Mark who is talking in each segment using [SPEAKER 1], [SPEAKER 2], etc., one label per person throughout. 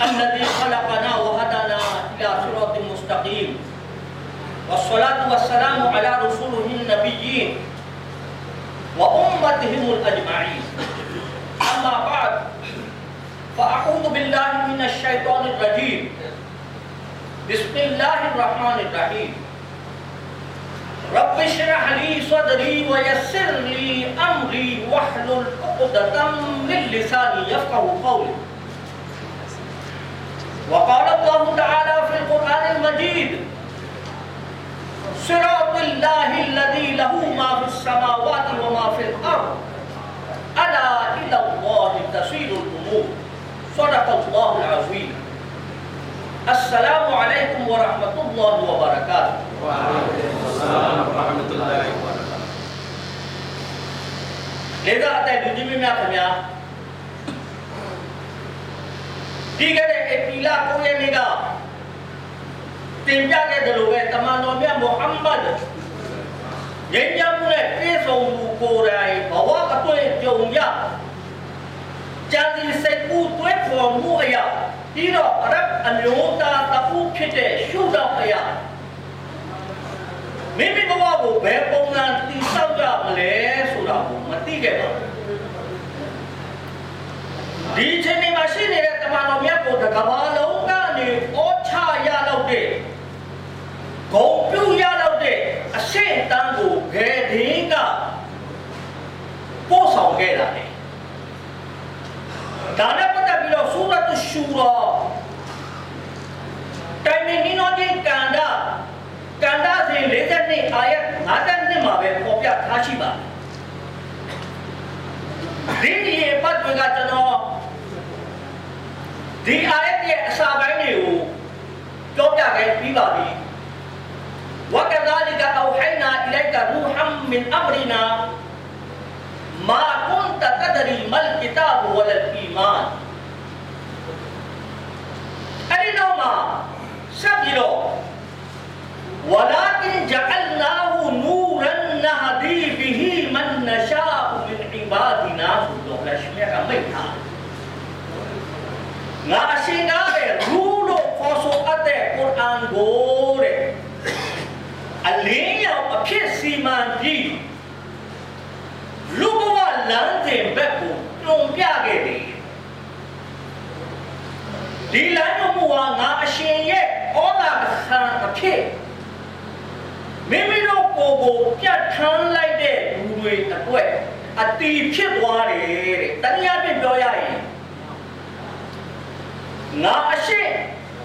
[SPEAKER 1] الذي خلقنا وهدانا إلى صراط مستقيم. والصلاة والسلام على رسوله النبيين وأمتهم الأجمعين. أما بعد، فأعوذ بالله من الشيطان الرجيم. بسم الله الرحمن الرحيم. رب اشرح لي صدري ويسر لي أمري واحلل عقدة من لساني يفقه قولي. وقال الله تعالى في القرآن المجيد صراط الله الذي له ما في السماوات وما في الأرض. ألا إلى الله تسير الأمور. صدق الله العظيم. السلام عليكم ورحمة الله وبركاته.
[SPEAKER 2] وعليكم السلام ورحمة الله وبركاته.
[SPEAKER 1] لذا أتى بجميع ما လူကြီးမင်းများခင်ဗျာဒီကနေ့အပီလာကိုရဲ့နေ့ကတင်ပြခဲ့တယ်လို့ပဲတမန်တော်မြတ်မုဟမ္မဒ်ငြိမ်းချမ်းမှုနဲ့ပြည့်စုံမှုကိုယ်တိုင်ဘဝအတွေ့အကြုံရကြံစီစိတ်ကူးတွဲခေါ်မှုအရာပြီးတော့အရတ်အမျိုးသားတပူဖြစ်တဲ့ရှုတော်အရာမိမိဘဝကိုဘယ်ပုံစံတည်ဆောက်ကြမလဲဆိုတာကိုမသိခဲ့ပါဘူးဒီအချိန်မှာရှိနေတဲ့ တမန်တော်မြတ်ကိုတကဘာလုံးကနေဩချရတော့တဲ့ဂုံပြုရတော့တဲ့အရှင်းတန်းကိုဘယ်ဒင်းကပို့ဆောင်ခဲ့တာလဲဒါနဲ့ပတ်သက်ပြီးတော့ဆူရတ်ရှူရာတိုင်မင်းနီနောဒီကန်ဒါကန်ဒါစဉ်42အာယတ်52မှာပဲပေါ်ပြထားရှိပါတယ်ဒီဒီပတ်တွေကကျွန်တော် ဒီအာယတ်ရဲ့အစာပိုင်းတွေကိုပြောပြခဲ့ပြီးပါပြီ وكذلك أوحينا إليك روحا من أمرنا ما كنت تدري ما الكتاب ولا الإيمان أرنوما سبيلو ولكن جعلناه نورا نهدي به من نشاء من عبادنا سبحانه لشمع ميتا ငါအရှင်ကားတဲ့ရူးလို့ခေါ်ဆိုအပ်တဲ့ကုရ်အာန်ကိုတဲ့အလင်းရောင်အဖြစ်စီမံပြီးလူဘဝလမ်းစဉ်ဘက်ကိုတွန်ပြခဲ့တယ်ဒီလမ်းတော်မူဟာငါအရှင်ရဲ့ဩသာခံအဖြစ်မိမိတို့ကိုယ်ကိုပြတ်ထန်းလိုက်တဲ့လူတွေအတွက်အတီဖြစ်သွားတယ်တဲ့တနည်းအားဖြင့်ပြောရရင် ငါအရှင်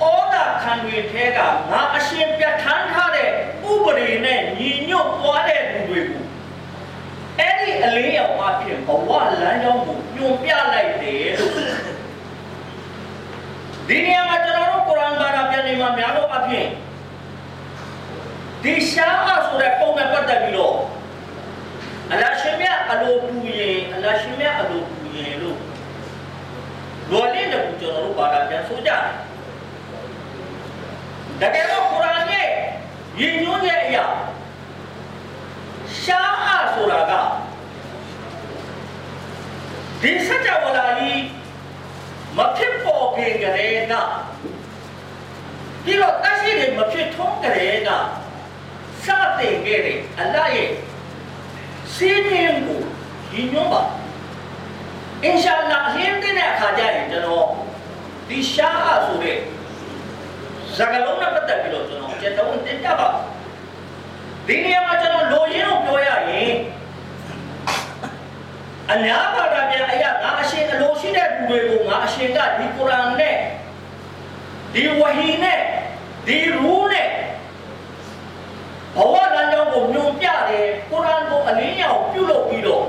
[SPEAKER 1] ဩဒါခံတွေထဲကငါအရှင်ပြဋ္ဌာန်းထားတဲ့ဥပဒေနဲ့ညီညွတ်သွားတဲ့လူတွေကိုအဲ့ဒီအလေးရောက်အဖြစ်ဘဝလမ်းကြောင်းကိုညွန်ပြလိုက်တယ်လို့ဒီနေရာမှာကျွန်တော်တို့ကုရ်အာန်ဘာသာပြန်နေမှာများတော့အဖြစ်ဒီရှားအဆိုတဲ့ပုံနဲ့ပတ်သက်ပြီးတော့အလရှင်မြတ်အလိုပူရင်အလရှင်မြတ်အလိုပူရင်လို့ လော်လင်းတဲ့ကိုကျွန်တော်တို့ဘာသာပြန်ဆိုကြတယ်တကယ်တော့ကုရ်အာန်ရဲ့ရည်ညွှန်းရဲ့အရာရှားအဆိုတာကဒီစကြဝဠာကြီးမဖြစ်ပေါ်ခင်ကလေးကပြီးတော့တရှိတွေမဖြစ်ထုံးကလေးကစတင်ခဲ့တဲ့အလ္လာဟ်ရဲ့စီးရင်ကိုရည်ညွှန်းပါ အင်ရှာအလ္လာဟ်အရင်တဲ့အခါကျရင်ကျွန်တော်ဒီရှားအဆိုတဲ့ဇာကလုံးနဲ့ပတ်သက်ပြီးတော့ကျွန်တော်ကျက်တော့တင်ပြပါဒီနေရာမှာကျွန်တော်လိုရင်းကိုပြောရရင်အများဘာသာပြန်အရာငါအရှင်အလိုရှိတဲ့သူတွေကိုငါအရှင်ကဒီကုရ်အာန်နဲ့ဒီဝဟီနဲ့ဒီရူးနဲ့ဘဝလမ်းကြောင်းကိုညွန်ပြတယ်ကုရ်အာန်ကိုအလင်းရောင်ပြုလုပ်ပြီးတော့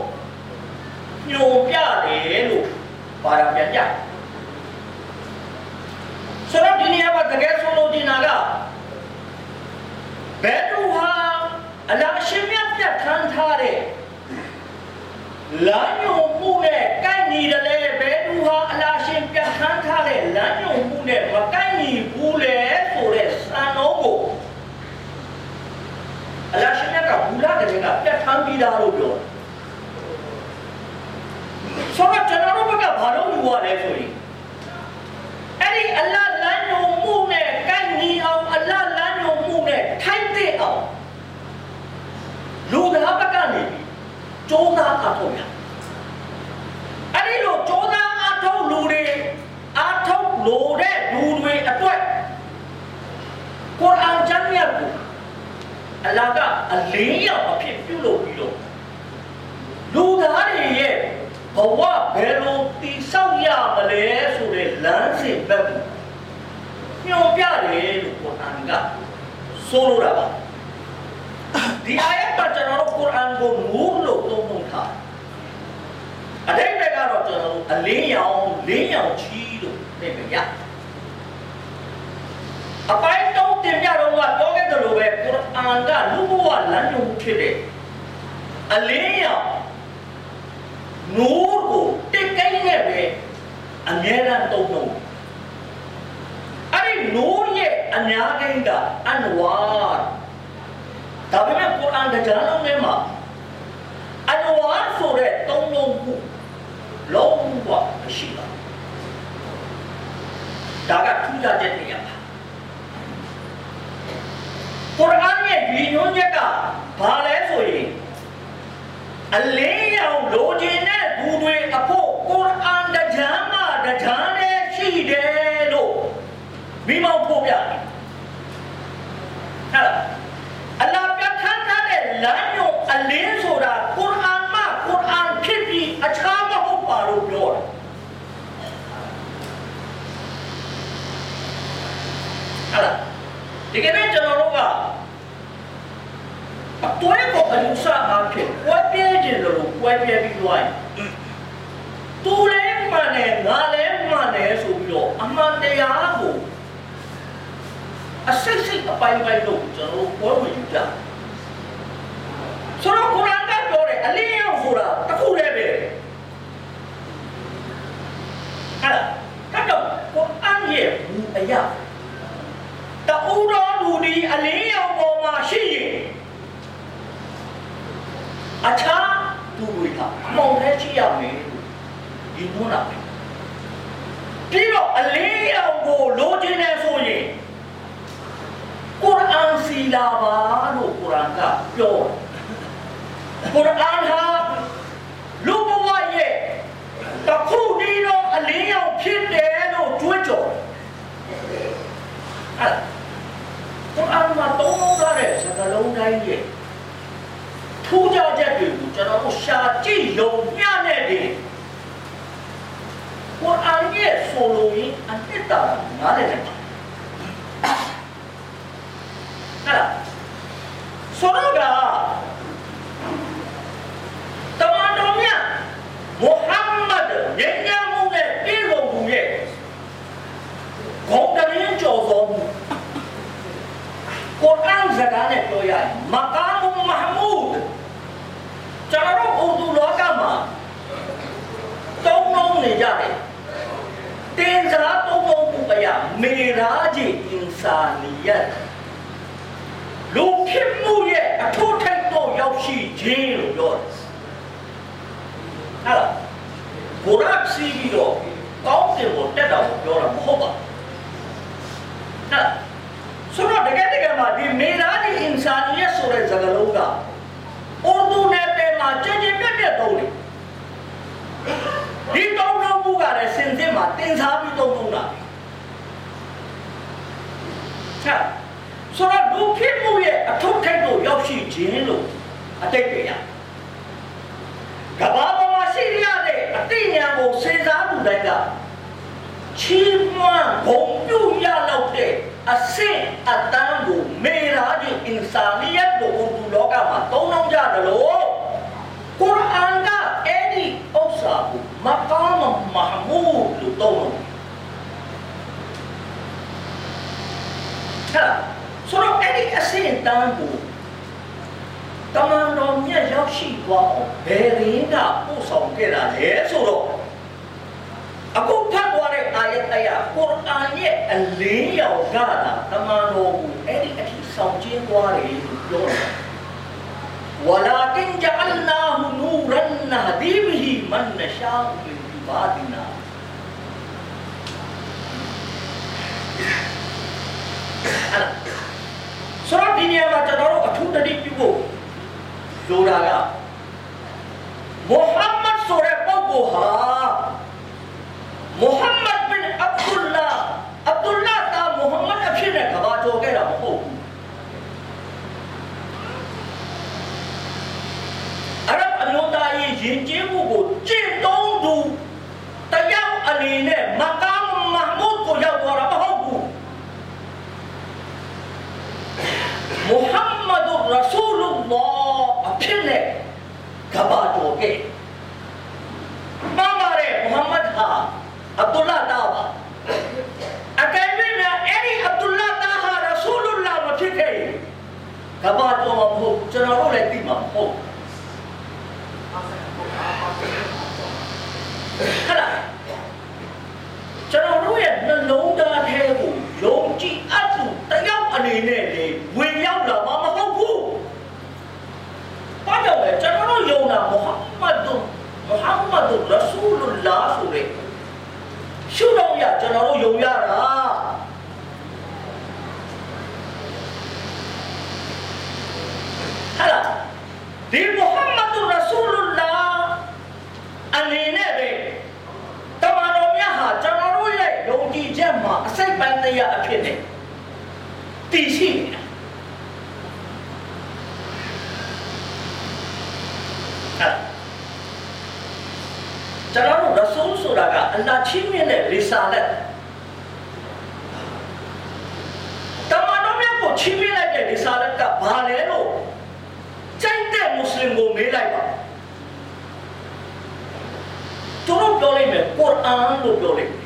[SPEAKER 1] ညွန်ပြတယ်လို့ဘာသာပြန်ကြဆိုတော့ဒီနေရာမှာတကယ်ဆိုလို့ဒီနာကဘယ်သူဟာအလ္လာဟ်ရှင်မြတ်ပြတ်ထမ်းထားတဲ့လမ်းညွန်မှုနဲ့ကိုက်ညီတယ်လေဘယ်သူဟာအလ္လာဟ်ရှင်ပြတ်ထမ်းထားတဲ့လမ်းညွန်မှုနဲ့မကိုက်ညီဘူးလေဆိုတဲ့စံတော်ကိုအလ္လာဟ်ရှင်မြတ်ကဘူလာတဲ့ကပြတ်ထမ်းပြီးသားလို့ပြော ဆိုတော့ကျွန်တော်တို့ကဘာလို့ယူရလဲဆိုရင်အဲ့ဒီအလ္လာဟ်လမ်းညွှန်မှုနဲ့ကိုက်ညီအောင်အလ္လာဟ်လမ်းညွှန်မှုနဲ့ထိုက်တဲ့အောင်လူသားဘက်ကနေစူးစမ်းအထောက်ရအဲ့ဒီလိုစူးစမ်းအထောက်လူတွေအထောက်လိုတဲ့လူတွေအတွက်ကုရ်အာန်ကျမ်းမြတ်ကိုအလ္လာဟ်ကအလင်းရောက်အဖြစ်ပြုလုပ်ပြီးတော့လူသားတွေရဲ့ ဘဝဘယ်လိုတည်ဆောက်ရမလဲဆိုတဲ့လမ်းစဉ်ဘက်ကိုညွှန်ပြတယ်လို့ကုရ်အာန်ကဆိုလိုတာပါဒီအာယတ်မှာကျွန်တော်တို့ကုရ်အာန်ကိုနူးလို့သုံးပုံထားအတိတ်ဘက်ကတော့ကျွန်တော်တို့အလင်းရောင်လင်းရောင်ကြီးလို့သိမရအပိုင်းတော့တင်ပြတော့ကပြောခဲ့တယ်လို့ပဲကုရ်အာန်ကလူဘဝလမ်းညွှန်ဖြစ်တဲ့အလင်းရောင် နိုးကိုတက်ကိုင်းနဲ့ပဲအမြဲတမ်းတုံ့တုံ့အဲ့ဒီနိုးရဲ့အများကြီးကအန်ဝါဒါပေမဲ့ကုရ်အာန်တရားလုံးထဲမှာအန်ဝါဆိုတဲ့သုံးလုံးခုလုံးဝမရှိပါဒါကထူးခြားချက်တွေရပါကုရ်အာန်ရဲ့ဒီညွှန်ချက်ကဘာလဲဆိုရင် အလင်းရောင်လိုချင်တဲ့သူတွေအဖို့ကုရ်အာန်တရားမှတရားနဲ့ရှိတယ်လို့မိမောက်ဖို့ပြတယ်ဟဲ့လားအလ္လာဟ်ပြဋ္ဌာန်းထားတဲ့လမ်းညွှန်အလင်းဆိုတာကုရ်အာန်မှကုရ်အာန်ဖြစ်ပြီးအခြားမဟုတ်ပါလို့ပြောတယ်ဟဲ့လားဒီကနေ့ကျွန်တော်တို့ကအတွဲကိုအယူဆအားဖြင့်ဝက် ပြဲခြင်းလို့ဝက်ပြဲပြီးသွားရင်သူလည်းမှန်တယ်ငါလည်းမှန်တယ်ဆိုပြီးတော့အမှန်တရားကိုအစိတ်စိတ်အပိုင်းပိုင်းလို့ကျွန်တော်တို့ပွဲဝင်ယူကြဆိုတော့ကုရ်အာန်ကပြောတယ်အလင်းရောက်ဆိုတာတစ်ခုတည်းပဲအဲ့ဒါကတော့ကုရ်အာန်ရဲ့ဘူအရာတူတော်လူဒီအလင်းရောက်ပေါ်မှာရှိရင် အခြားသူတွေကအမောင်ထဲရှိရမယ်ဒီနုံးလာပဲပြီးတော့အလင်းရောက်ကိုလိုချင်တယ်ဆိုရင်ကုရ်အာန်စီလာပါလို့ကုရ်အာန်ကပြောကုရ်အာန်ဟာလူဘဝရဲ့တခုတည်းသောအလင်းရောက်ဖြစ်တယ်လို့ကြွေးကြော်အဲ့ကုရ်အာန်မှာသုံးထားတဲ့စကားလုံးတိုင်းရဲ့ ထူးခြားချက်တွေကိုကျွန်တော်တို့ရှာကြည့်ယုံမျှနဲ့တည်းကုရ်အာန်ရဲ့ဆိုလိုရင်းအနှစ်သာရနားလည်တယ်ဟဲ့လားဆိုတော့ကတမန်တော်မြတ်မုဟမ္မဒ်ညဉ့်ညမ်းမှုနဲ့ပြည်စုံမှုရဲ့ဂုဏ်တရင်ကျော်သောမှုကုရ်အာန်စကားနဲ့ပြောရရင်မကာမမဟမူဒ်ကျွန်တော်တို့ဥဒူလောကမှာသုံးလုံးနေကြတယ်တင်စားသုံးလုံး မှုအရာမေရာဂျီအင်ဆာနီယတ်လူဖြစ်မှုရဲ့အထိုးထိုက်တော့ရောက်ရှိခြင်းလို့ပြောတယ်ဟဲ့လားဘုရားစီးပြီးတော့ကောင်းတယ်ကိုတက်တော့ပြောတာမဟုတ်ပါဘူးဟဲ့ဆိုတော့တကယ်တကယ်မှာဒီမေရာဂျီအင်ဆာနီယတ်ဆိုတဲ့စကားလုံးက उर्दू နဲ့ပဲမှာကြင်ကြင်ပြက်ပြက်သုံးတယ်ဒီသုံးလုံးမှုကလည်းစင်စစ်မှာတင်စားပြီးသုံးလုံးတာ ချက်ဆိုတော့လူဖြစ်မှုရဲ့အထုပ်ထိပ်ကိုရောက်ရှိခြင်းလို့အတိတ်ပဲရကဘာပေါ်မှာရှိရတဲ့အတိညာကိုစေစားမှုတိုင်းကချီးမွမ်းဂုဏ်ပြုရလောက်တဲ့အဆင့်အတန်းကိုမေရာကြီးအင်ဆာလီယတ်ကိုဥဒူလောကမှာသုံးနှုန်းကြတယ်လို့ကုရ်အာန်ကအဲ့ဒီဥစ္စာကိုမကာမမဟမူဒ်လို့သုံးလို့ ဟာဆိုတော့အဲ့ဒီအဆင့်အတန်းကိုတမန်တော်မြတ်ရောက်ရှိသွားအောင်ဘယ်ရင်းကပို့ဆောင်ခဲ့တာလဲဆိုတော့အခုဖတ်သွားတဲ့အာယတ်တရားကုရ်အာန်ရဲ့အလင်းရောင်ကတာတမန်တော်ကိုအဲ့ဒီအထိဆောင်ကျင်းသွားတယ်လို့ပြောတယ် ولكن جعلناه نورا نهدي به من نشاء من عبادنا အဲ့ဒါ ဆိုတော့ဒီနေရာမှာကျွန်တော်တို့အထူးတတိပြုဖို့လိုတာကမုဟမ္မဒ်ဆိုတဲ့ပုဂ္ဂိုလ်ဟာမုဟမ္မဒ်ဘင်အဗ်ဒူလာအဗ်ဒူလာတာမုဟမ္မဒ်အဖြစ်နဲ့ကဘာကျော်ခဲ့တာမဟုတ်ဘူးအရဗ်အမျိုးသားရဲ့ယဉ်ကျေးမှုကိုကျင့်သုံးသူတယောက်အနေနဲ့မကာမမဟ်မုဒ်ကိုရောက်သွားတာမဟုတ်ဘူး မုဟမ္မဒ်ရဆူလုလာအဖြစ်နဲ့ကဘာကျော်ခဲ့မှန်ပါတယ်မုဟမ္မဒ်ဟာအဗ်ဒူလာတာ မုဟမ္မဒ်ရဆူလုလာဆိုတဲ့ရှုတော့ရကျွန်တော်တို့ယုံရတာဟဲ့လားဒီမုဟမ္မဒ်ရဆူလုလာအနေနဲ့ပဲတမန်တော်မြတ်ဟာကျွန်တော်တို့ရဲ့ယုံကြည်ချက်မှာအစိတ်ပိုင်းတရားအဖြစ်နဲ့တည်ရှိနေတာအဲ့ ကျွန်တော်တို့ရဆူလ်ဆိုတာကအလ္လာဟ်ချင်းမြတ်တဲ့ရီဆာလက်တမန်တော်မြတ်ကိုချင်းမြတ်လိုက်တဲ့ရီဆာလက်ကဘာလဲလို့စိတ်တဲ့မွတ်စလင်ကိုမေးလိုက်ပါသူတို့ပြောလိုက်မယ်ကုရ်အာန်လို့ပြောလိုက်မယ်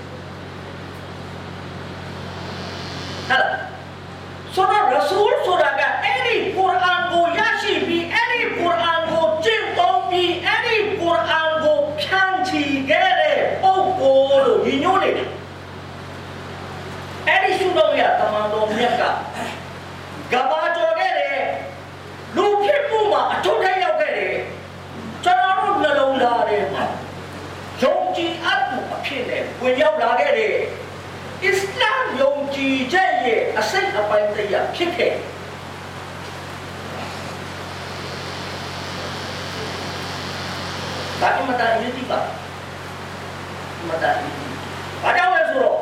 [SPEAKER 1] ဟဲ့လားဆိုတော့ရဆူလ်ဆိုတာကအဲ့ဒီကုရ်အာန်ကိုရရှိပြီးအဲ့ဒီကုရ်အာန်ကိုကျင့်သုံးပြီးအဲ့ဒီကုရ်အာန်ကိုဖြန့်ချီခဲ့တဲ့ပုဂ္ဂိုလ် လို့ညီညွတ်နေတယ်အဲ့ဒီရှုတော့ရတမန်တော်မြတ်ကကဘာကြော်ခဲ့တယ်လူဖြစ်မှုမှာအထုထက်ရောက်ခဲ့တယ်ကျွန်တော်တို့နှလုံးသားထဲမှာယုံကြည်အပ်သူအဖြစ်နဲ့ဝင်ရောက်လာခဲ့တဲ့အစ္စလာမ်ယုံကြည်ချက်ရဲ့အစိတ်အပိုင်းတရားဖြစ်ခဲ့ဒါအမတန်ရည်တည်ပါအမတန်ရည်တည်ဘာကြောင့်လဲဆိုတော့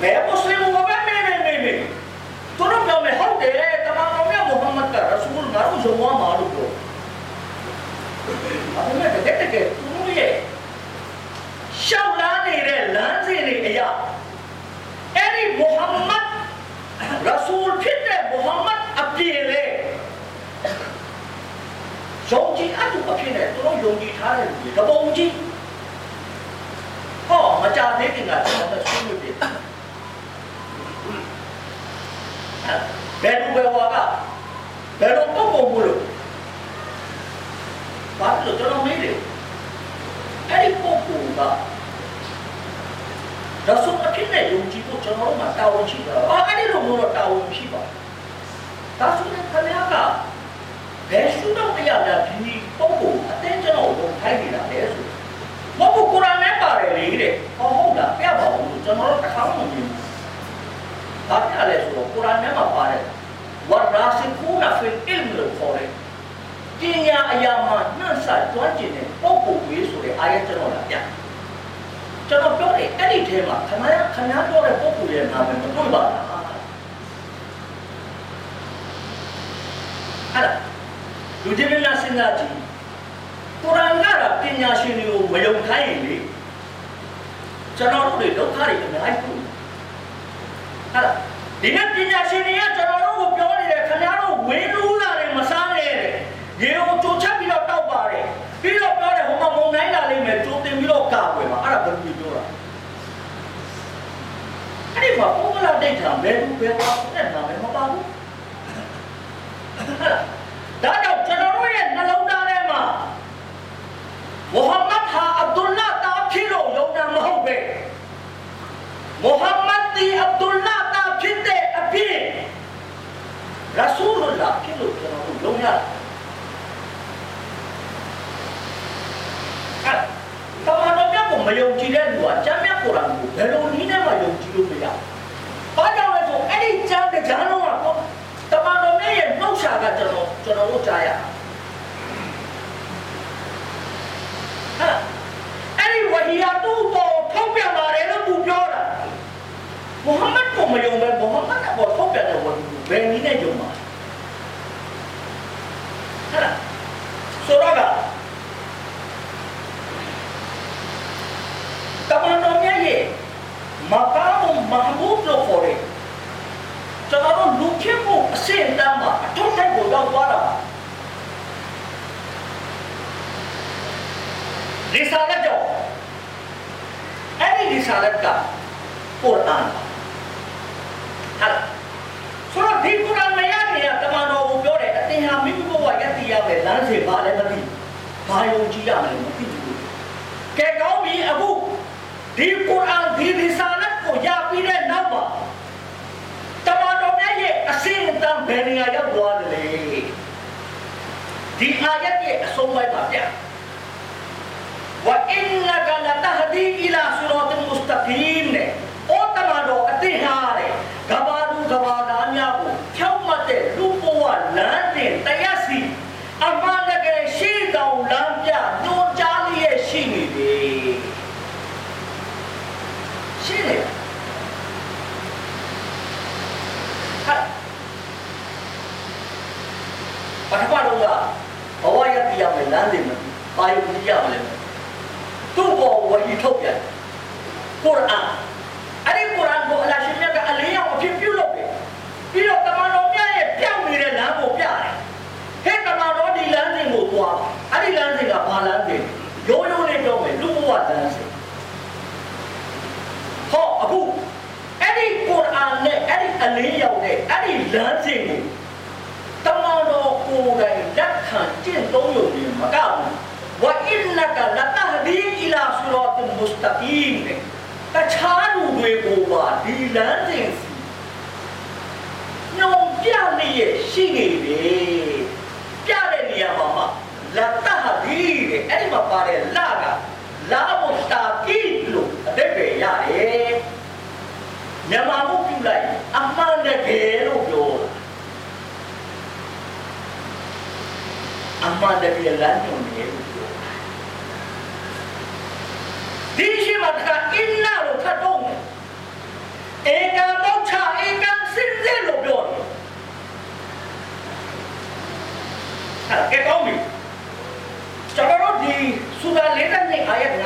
[SPEAKER 1] ဘယ်မွတ်စလင်ဘဝပဲမေးမေးမေးမေးသူတို့ပြောမယ်ဟုတ်တယ်တမန်တော်မြတ်မုဟမ္မဒ်ကရဆူလ်ငါတို့ယုံဝါမှာလို့ပြောအဲ့ဒါတကယ်တကယ်သူတို့ရဲ့ရှောက်လာနေတဲ့လမ်းစဉ်တွေအရာအဲ့ဒီမုဟမ္မဒ်ရဆူလ်ဖြစ်တဲ့မုဟမ္မဒ်အပြင်လေယုံကြည်အပ်သူအဖြစ်နဲ့သူတို့ယုံကြည်ထားတဲ့လူတွေတပုံကြီးဟောမကြသေးခင်ကကျွန်တော်တို့ဆွေးနွေးတယ် ဘယ်လိုပဲဝါကဘယ်လိုပုံပုံမလို့ဘာလို့ကျွန်တော်မေးတယ်အဲ့ဒီပုဂ္ဂိုလ်ကရဆုအဖြစ်နဲ့ယုံကြည်ဖို့ကျွန်တော်တို့မှာတာဝန်ရှိတာ။အော်အဲ့ဒီလိုမျိုးတော့တာဝန်ရှိပါ။ဒါဆိုရင်ခင်ဗျားကဘယ်ရှုတော့အရာများဒီပုဂ္ဂိုလ်အတင်းကျွန်တော်တို့ထိုက်နေတာလေဆို။မဟုတ်ဘူးကုရ်အာန်နဲ့ပါတယ်လေတဲ့။ဟောဟုတ်လားပြပါဦးကျွန်တော်တို့တစ်ခါမှမမြင်ဘူး။ဘာပြလဲဆိုတော့ကုရ်အာန်ထဲမှာပါတယ်ဝါရာစီကူနာဖီအလ်လို့ခေါ်တယ်။ပညာအ ရာမှာနှံ့စကျွမ်းကျင်တဲ့ပုဂ္ဂိုလ်ကြီးဆိုတဲ့အာယတ်ကျွန်တော်လာပြ။ကျွန်တော်ပြောတယ်အဲ့ဒီထဲမှာခဏခဏပြောတဲ့ပုဂ္ဂိုလ်ရဲ့နာမည်မတွေ့ပါလားအဲ့ဒါလူကြီးမင်းများစဉ်းစားကြည့်ကုရ်အာန်ကပညာရှင်တွေကိုမယုံခိုင်းရင်လေကျွန်တော်တို့တွေဒုက္ခတွေအများကြီးတွေ့အဲ့ဒါဒီနေ့ပညာရှင်တွေကကျွန်တော်တို့ကိုပြောနေတယ်ခင်ဗျားတို့ဝင်းလူးလာတယ်မစားနဲ့တဲ့ရေကိုကြိုချက်ပြီးတော့တောက်ပါတယ်ပြီးတော့ပြောတယ်ဟိုမှာမုံတိုင်းလာလိ မ့်မယ်ကြိုတင်ပြီးတော့ကာကွယ်ပါအဲ့ဒါဘယ်လိုပြောတာအဲ့ဒီမှာပုံမလာဒိတ်တာဘယ်လိုပဲပါတဲ့နာမည်မပါဘူးဒါကြောင့်ကျွန်တော်တို့ရဲ့နှလုံးသားထဲမှာမုဟမ္မဒ်ဟာအဗ်ဒူလာတာဖြစ်လို့ယုံနာမဟုတ်ပဲမုဟမ္မဒ်ဒီအဗ်ဒူလာတာဖြစ်တဲ့အဖြစ်ရဆူလုလာဖြစ်လို့ကျွန်တော်တို့ယုံရတယ်အဲ့ တမန်တော်မြတ်ကိုမယုံကြည်တဲ့လူကကျမ်းမြတ်ကိုယ်တော်ကိုဘယ်လိုနည်းနဲ့မှယုံကြည်လို့မရဘူး။ဘာကြောင့်လဲဆိုအဲ့ဒီကျမ်းတဲ့ကျမ်းလုံးကတော့တမန်တော်မြတ်ရဲ့နှုတ်ရှာကကျွန်တော်ကျွန်တော်တို့ကြားရ။တ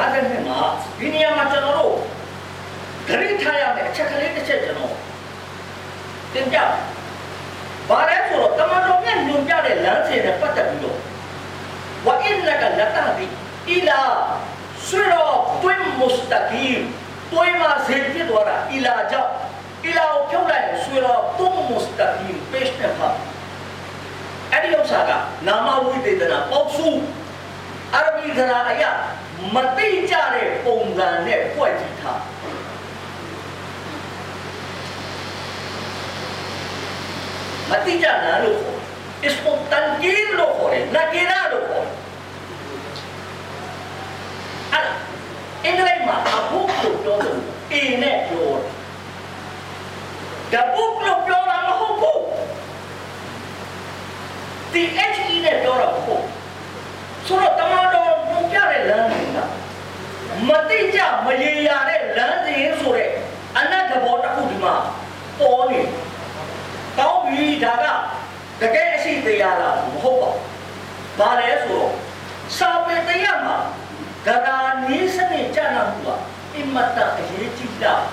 [SPEAKER 1] 52မှာဒီနေရာမှာကျွန်တော်တို့ဂရိထားရမယ်အချက်ကလေးတစ်ချက်ကျွန်တော်တင်ပြဘာလဲဆိုတော့တမန်တော်မြတ်ညွန်ပြတဲ့လမ်းစဉ်နဲ့ပတ်သက်ပြီးတော့ဝအင်နကလတဟဒီအီလာဆရာတွင်မုစတကီမ်တွင်မှာစေဖြစ်သွားတာအီလာကြောင့်အီလာကိုဖြုတ်လိုက်ဆရာတွင်မုစတကီမ်ပေရှ်နဲ့ပါအဲ့ဒီဥစ္စာကနာမဝိသေသနာပေါက်စုအာရဗီကရာအယ မတိကျတဲ့ပုံစံနဲ့ပွက်ကြည့်ထားမတိကျတာလို့ခေါ် espontáneo လို့ခေါ်တယ်နာကေရာလို့ခေါ်အဲ့အင်္ဂလိပ်မှာအဘုတ်လို့ပြောတယ်အင်းနဲ့ပြောတယ်ဒဘုတ်လို့ပြောတာမဟုတ်ဘူး the h e နဲ့ပြောတာမဟုတ်ဘူး ဆိုတော့တမန်တော်ဘုံပြတဲ့လမ်းကမတိကြမရေရာတဲ့လမ်းစဉ်ဆိုတဲ့အနတ်တဘောတစ်ခုဒီမှာပေါ်နေတောင်းပြီးဒါကတကယ်အရှိတရားလားမဟုတ်ပါဘူး။ဘာလဲဆိုတော့စာပေတရားမှာဂရာနီးစနစ်ကျနာမှုကအင်မတန်အရေးကြီးတာ။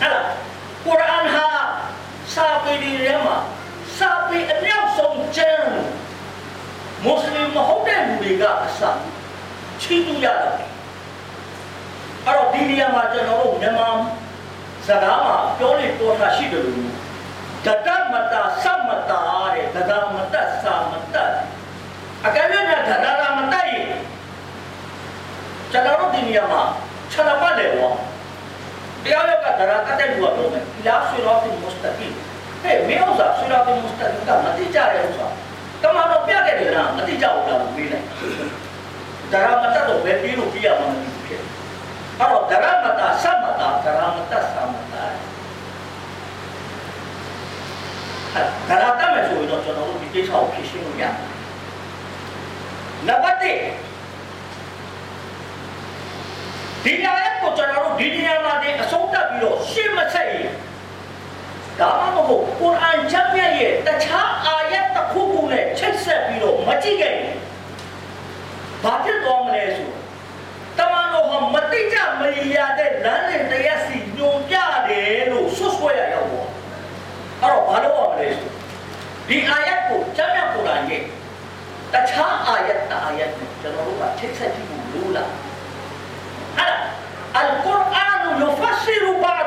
[SPEAKER 1] အဲ့ဒါကုရ်အာန်ဟာစာပေတွေထဲမှာစာပေအမြောက်ဆုံးကျမ်း မွတ်စလင်မဟုတ်တဲ့လူတွေကအစချီးကျူးရတယ်။အဲ့တော့ဒီနေရာမှာကျွန်တော်တို့မြန်မာစကားမှာပြောလေပေါ်တာရှိတယ်လို့တတမတသမတတဲ့တတမတသမတအကယ်၍များတတရမတရင်ကျွန်တော်တို့ဒီနေရာမှာခြေပတ်လေဝတရားရောက်ကဒရာတတဲ့လူကတော့မယ်လာဆွေတော်တင်မုစတကီဟဲ့မင်းဥစားဆွေတော်တင်မုစတကီကမတိကြတဲ့ဥစား တမန်တော်ပြခဲ့တယ်လားမတိကြဘူးလားမေးလိုက်ဒရာမတတော့ဘယ်ပြီးလို့ပြရမှာမသိဘူးဖြစ်အဲ့တော့ဒရာမတသမတဒရာမတသမတဒါရတမယ်ဆိုရင်တော့ကျွန်တော်တို့ဒီကိစ္စကိုဖြေရှင်းလို့ရတယ်။နံပါတ်1ဒီနေရာကိုကျွန်တော်တို့ဒီနေရာမှာဒီအဆုံးသတ်ပြီးတော့ရှင်းမဆက်ရင် ဒါမှမဟုတ်ကုရ်အာန်ချမ်းမြတ်ရဲ့တခြားအာယတ်တစ်ခုခုနဲ့ချိတ်ဆက်ပြီးတော့မကြည့်ခဲ့ဘူး။ဘာဖြစ်သွားမလဲဆိုတမန်တော်ဟာမတိကျမလီယာတဲ့လမ်းလင်တရားစီညွန်ပြတယ်လို့ဆွဆွဲရရောက်ပေါ့။အဲ့တော့ဘာလို့ရမလဲဆိုဒီအာယတ်ကိုချမ်းမြတ်ကုရ်အာန်ရဲ့တခြားအာယတ်အာယတ်နဲ့ကျွန်တော်တို့ကချိတ်ဆက်ကြည့်ဖို့လိုလား။အဲ့ဒါအလ်ကုရ်အာန် يفسر بعض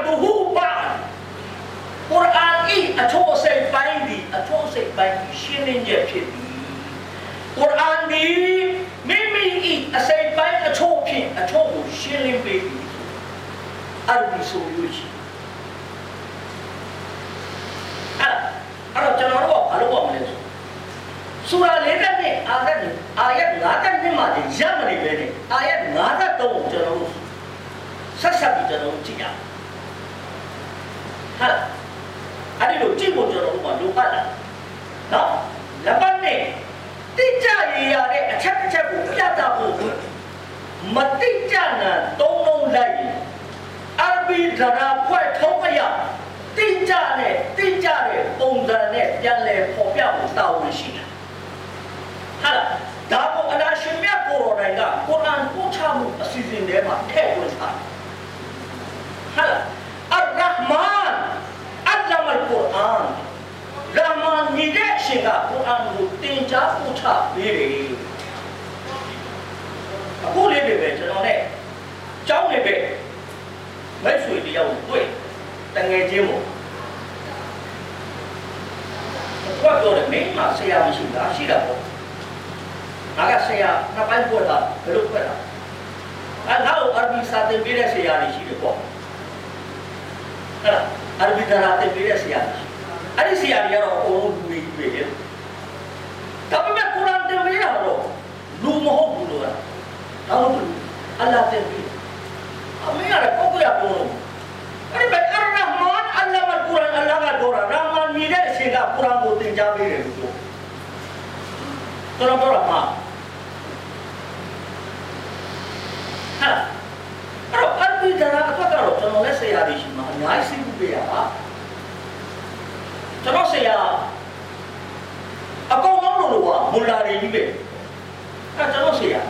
[SPEAKER 1] အာန်ဤအချိုးစိတ်ပိုင်းဒီအချိုးစိတ်ပိုင်းရှင်းလင်းချက်ဖြစ်သည်ကုရ်အာန်ဒီမိမိဤအစိတ်ပိုင်းအချိုးဖြင့်အချိုးကိုရှင်းလင်းပေးသည်အရဘီဆိုလို့ရှိအဲ့အဲ့တော့ကျွန်တော်တို့ကဘာလို့ပြောမလဲဆိုဆူရာ၄နဲ့အာယတ်အာယတ်52မှာဒီရမနေပဲနဲ့အာယတ်53ကိုကျွန်တော်တို့ဆက်ဆက်ပြီးကျွန်တော်တို့ကြည့်ရအောင်ဟာ အဲ့ဒီလိုကြည့်ဖို့ကျွန်တော်တို့ကလိုအပ်တာနော်လက်ပတ်နဲ့တိကျရရတဲ့အချက်တစ်ချက်ကိုပြသဖို့မတိကျနာသုံးလုံးလိုက်အရဘီဒရာဖွဲ့ထုံးမရတိကျတဲ့တိကျတဲ့ပုံစံနဲ့ပြန်လည်ပေါ်ပြဖို့တာဝန်ရှိတယ်ဟာဒါကိုအလားရှင်မြတ်ကိုရိုတိုင်းကကုရ်အာန်ပို့ချမှုအစီအစဉ်ထဲမှာထည့်ဝင်ထားဟာအရ်ရဟ်မန်အလ္လမ် ကုရ်အာန်ရာမန်ညီတဲ့ရှင်ကကုရ်အာန်ကိုသင်ကြားပို့ချပေးတယ်အခုလေးတွေပဲကျွန်တော်နဲ့ကျောင်းနေပဲမိတ်ဆွေတယောက်တွေ့တငယ်ချင်းမို့ဘာပြောလဲမင်းမဆရာမရှိတာရှိတာပေါ့ငါကဆရာနှစ်ပိုင်းပွက်တာဘယ်လိုပွက်တာအဲနောက်အရဘီစာသင်ပေးတဲ့ဆရာတွေရှိတယ်ပေါ့အဲ့ဒါ အရဘီဒရာသင်ပေးတဲ့ဆရာတွေအဲ့ဒီဆရာတွေကတော့အကုန်လုံးလူတွေကြီးပဲလေဒါပေမဲ့ကုရ်အာန်သင်ပေးတာတော့လူမဟုတ်ဘူးလို့ကဒါလို့အလ္လာဟ်သင်ပေးအမေကလည်းပုဂ္ဂိုလ်ရပြောလို့အဲ့ဒီဘက်အရ်ရဟ်မန်အလ္လာမကုရ်အာန်အလ္လာဟ်ကပြောတာရာမန်မြည်တဲ့အရှင်ကကုရ်အာန်ကိုသင်ကြားပေးတယ်လို့ပြောကျွန်တော်ပြောတာမှာဟာအဲ့တော့ အရဘီဒရာအတွက်ကတော့ကျွန်တော်လည်းဆရာတွေရှိမှာအများကြီးစိတ်ကူးပေးရပါကျွန်တော်ဆရာအကောင်လုံးလို့လို့ကမူလာတွေကြီးပဲအဲ့ကျွန်တော်ဆရာ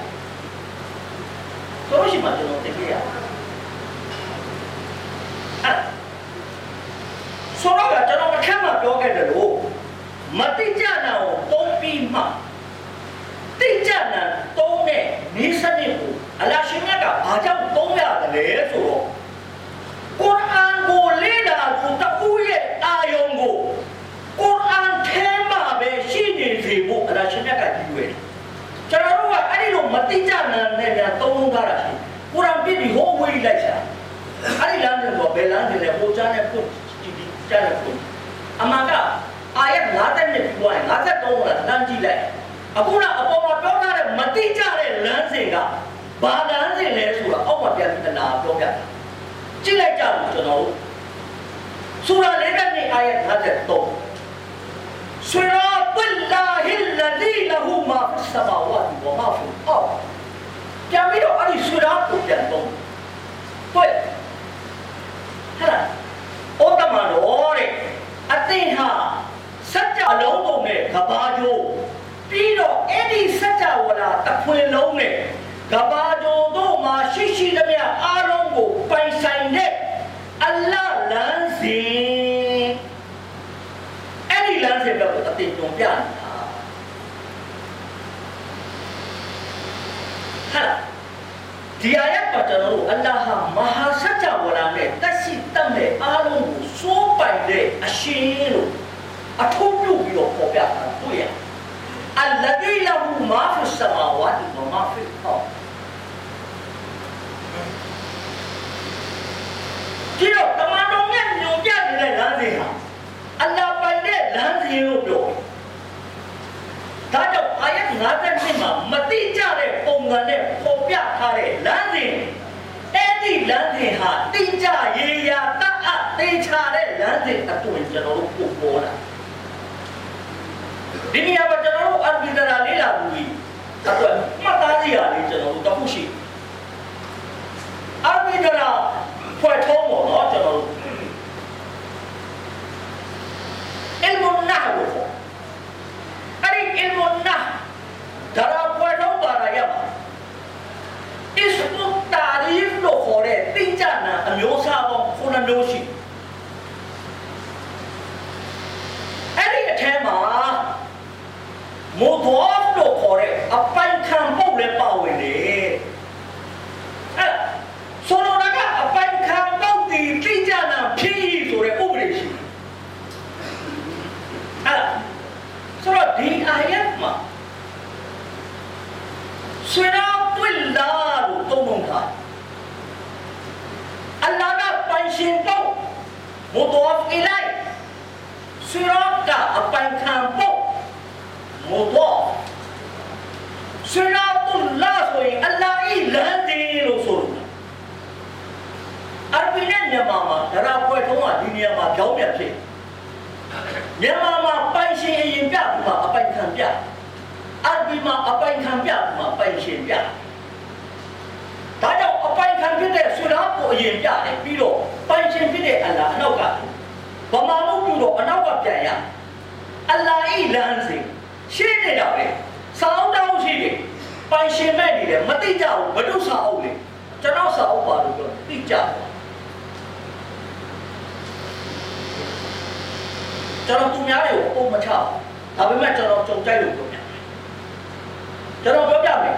[SPEAKER 1] ကျွန်တော်ရှိမှကျွန်တော်သိခဲ့ရအဲ့ဆိုတော့ကျွန်တော်အခက်မှာပြောခဲ့တယ်လို့မတိကျနာကိုပုံပြီးမှ တိကျနာတုံးတဲ့နေစနစ်ကိုအလရှင်မြတ်ကဘာကြောင့်တုံးရတယ်လဲဆိုတော့ကုရ်အာန်ကိုလေ့လာဖို့တပူရဲ့အာယုံကို ဒီတော့တမန်တော်မြတ်ညွန်ပြနေတဲ့လမ်းစဉ်ဟာအလ္လာဟ်ပိုင်တဲ့လမ်းစဉ်လို့ပြောဒါကြောင့်အာယတ်52မှာမတိကျတဲ့ပုံစံနဲ့ပေါ်ပြထားတဲ့လမ်းစဉ်အဲ့ဒီလမ်းစဉ်ဟာတိကျရေရာတတ်အပ်သိချတဲ့လမ်းစဉ်အတွင်ကျွန်တော်တို့ပို့ပေါ်လာဒီနေရာမှာကျွန်တော်တို့အဘိဓာလေးလာဘူးအတွက်မှတ်သားစရာလေးကျွန်တော်တို့တစ်ခုရှိအဘိဓာ ဖွဲ့ထုံးပေါ့နော်ကျွန်တော်တို့အလ်မုန်နာဟ်အဲ့ဒီအလ်မုန်နာဒါရဖွဲ့ထုံးပါလာရပါ ismu tarif လို့ခေါ်တဲ့သင်္ကြန်နာအမျိုးအစားပေါင်းခုနှစ်မျိုးရှိအဲ့ဒီအထဲမှာမူဒေါ်လို့ခေါ်တဲ့အပိုင်ခံပုတ်လည်းပါဝင်တယ်အဲ့ဆိုလိုတာ ဆိုတော့ဒီအာယတ်မှာဆရာပွင့်လာလို့သုံးပုံထားအလ္လာဟ်ကပိုင်ရှင်တော့မူတော်အီလိုက်ဆရာကအပိုင်ခံဖို့မူတော်ဆရာပွင့်လာဆိုရင်အလ္လာဟ်ဤလမ်းတည်လို့ဆိုလို့အာဘီနဲ့မြန်မာမှာဒရာပွဲထုံးကဒီနေရာမှာကြောင်းပြဖြစ်မြန်မာ ခံပြအရဘီမှာအပိုင်ခံပြပြီးမှပိုင်ရှင်ပြဒါကြောင့်အပိုင်ခံဖြစ်တဲ့ဆရာကိုအရင်ပြတယ်ပြီးတော့ပိုင်ရှင်ဖြစ်တဲ့အလ္လာဟ်အနောက်ကဗမာလို့ပြုတော့အနောက်ကပြန်ရအလ္လာဟ်လမ်းစဉ်ရှင်းနေတာပဲစောင်းတောင်းရှိတယ်ပိုင်ရှင်မဲ့နေတယ်မသိကြဘူးဘုဒ္ဓစာအုပ်လေကျွန်တော်စာအုပ်ပါလို့ပြောသိကြပါကျွန်တော်သူများတွေကိုအုံမချဘူး ဒါပေမဲ့ကျွန်တော်ကြုံကြိုက်လို့ပြောပြကျွန်တော်ပြောပြမယ်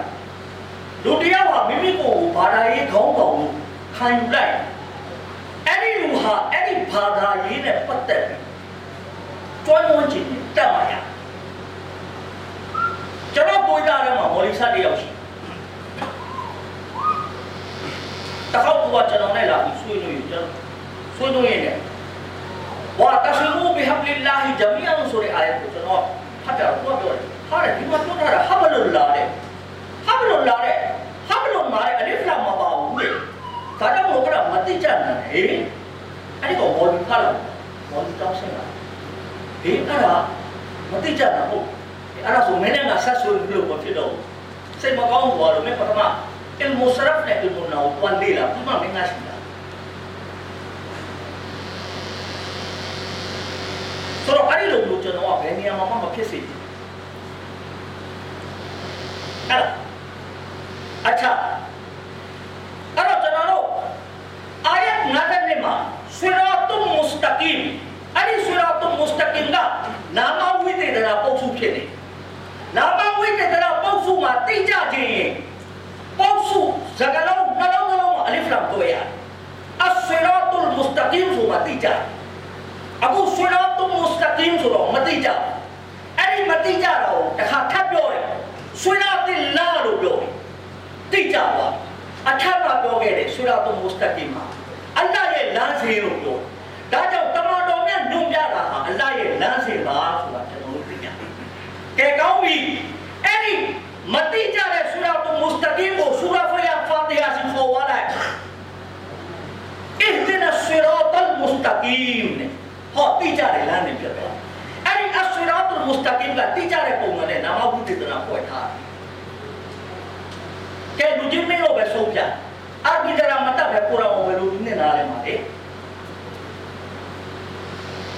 [SPEAKER 1] လူတယောက်ဟာမိမိကိုယ်ကိုဘာသာရေးခေါင်းဆောင်လို့ခံယူလိုက်အဲ့ဒီလူဟာအဲ့ဒီဘာသာရေးနဲ့ပတ်သက်ပြီးကျွမ်းဝင်ခြင်းတက်มาရကျွန်တော်ကိုယ်သားထဲမှာမော်လီဆတ်တယောက်ရှိတခေါက်ကကျွန်တော်နဲ့လာပြီးဆွေးနွေးကျွန်တော်ဆွေးနွေးနေတယ် ဝါတရှမူဘီဟဘလီလာဟီဂျမီအန်ဆိုတဲ့အာယတ်ကိုကျွန်တော်ဖတ်တာကိုပြောတယ်ဟာတဲ့ဒီမှာပြောထားတာဟဘလုလာတဲ့ဟဘလုလာတဲ့ဟဘလုမာရဲ့အလစ်ဖလာမပါဘူးလေဒါကြောင့်မို့ကတော့မတိကျနိုင်ဟေးအဲ့ဒီကောင်မော်ဒူဖတ်လို့မော်ဒူတောင်းရှင်းလာဟေးအဲ့ဒါမတိကျတာဟုတ်အဲ့ဒါဆိုမင်းနဲ့ငါဆက်ဆွေးနွေးလို့မဖြစ်တော့ဘူးစိတ်မကောင်းဘူးလို့မင်းပထမအင်မိုဆရဖ်နဲ့အင်မိုနာကိုပွန်လေးလာဒီမှာမင်းငါရှိတာ ဆိုတော့အဲ့ဒီလိုမျိုးကျွန်တော်ကဘယ်နေရာမှာမှမဖြစ်စေဘူးအဲ့ဒါအချာအဲ့တော့ကျွန်တော်တို့အာယတ်52မှာဆီရာတုမုစတကီမ်အဲ့ဒီဆီရာတုမုစတကီမ်ကနာမဝိသေဒနာပုတ်စုဖြစ်နေနာမဝိသေဒနာပုတ်စုမှာတိတ်ကြခြင်းရင်ပုတ်စုစကလုံးနှလုံးနှလုံးအလစ်လမ်တို့ရအဆီရာတုမုစတကီမ်ဆိုမှာတိတ်ကြ ابو سنو تم مستقیم سنو متیجا اری متیجا رہو تکھا تھا پیو ہے سنو تی لا رو پیو ہے تیجا ہوا اچھا پا پیو گے رہے سنو تم مستقیم ہاں اللہ یہ لا رو پیو دا جاؤ تمہاں میں نم جا رہا اللہ یہ لا سے پیو کہ کہوں بھی اری متیجا رہے سنو تم مستقیم کو سورہ فریاد فاتحہ سے خوالا ہے اہدن السراط المستقیم نے ဟောတိကြတယ်လမ်းနေပြတ်သွားအဲ့ဒီအဆရာတ်မုစတကင်ကတိကြတဲ့ပုံစံနဲ့နာမဘုဒ္ဓတနာပွက်ထားတယ်ကဲလူချင်းမင်းတို့ပဲဆုံးပြအာဘီဒရာမတ်ပဲကိုရာဝယ်လို့ဒီနဲ့နားလဲမှာလေ